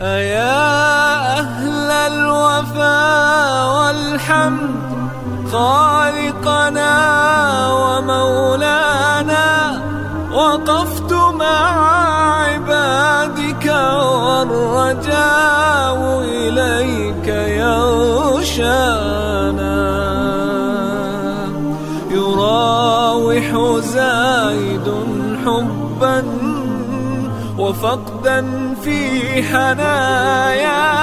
أيا أهل الوفاء والحمد خالقنا ومولانا وقفت مع زايد حبا وفقدا في حنايانا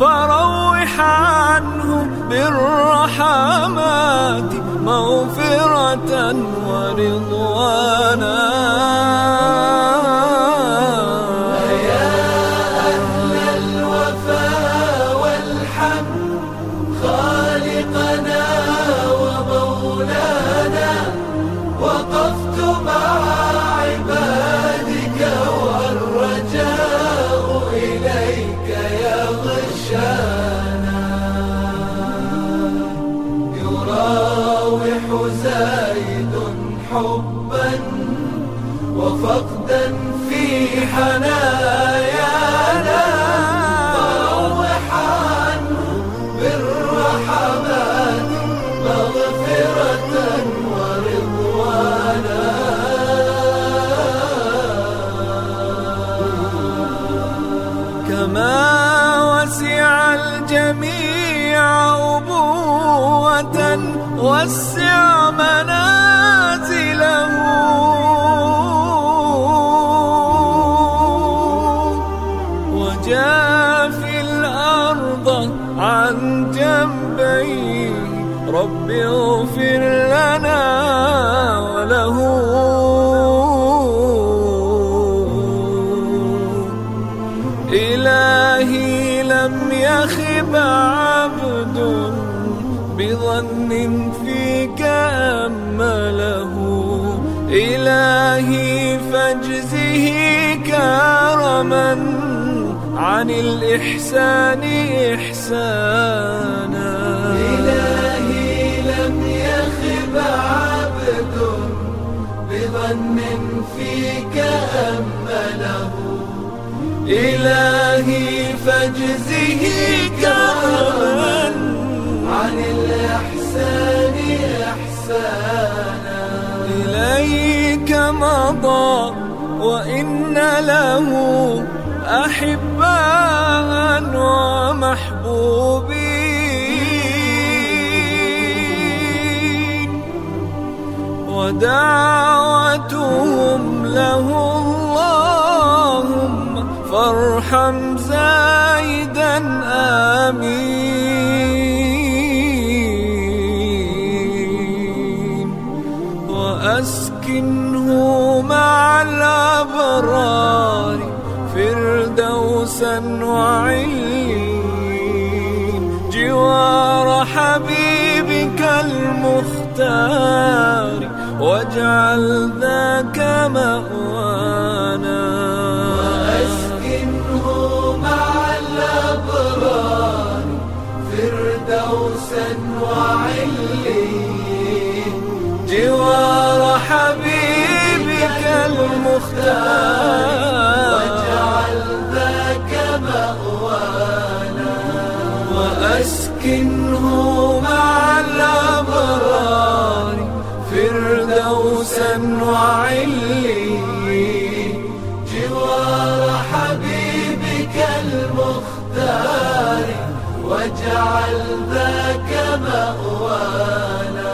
فروح عنه بالرحمات مغفرة ورضوانا. وقفت مع عبادك والرجاء إليك يغشانا يراوح زايد حبا وفقدا في حنايانا كما وسع الجميع أبوة وسع منازله. وجافي الأرض عن جنبيه رب اغفر لنا كرما عن الإحسان إحسانا. إلهي لم يخب عبد بظن فيك أمله. إلهي فاجزه كرما عن الإحسان إحسانا. إليك مضى وإن له أحباء ومحبوبين. ودعوتهم له اللهم فارحم زايدا آمين. وأسكنه فردوسا وعلين جوار حبيبك المختار واجعل ذاك مأوانا. وأسكنه مع الأبرار فردوسا وعلين جوار حبيبك المختار. وأسكنه مع الأبرار فردوسا وعلين جوار حبيبك المختار واجعل ذاك مأوانا.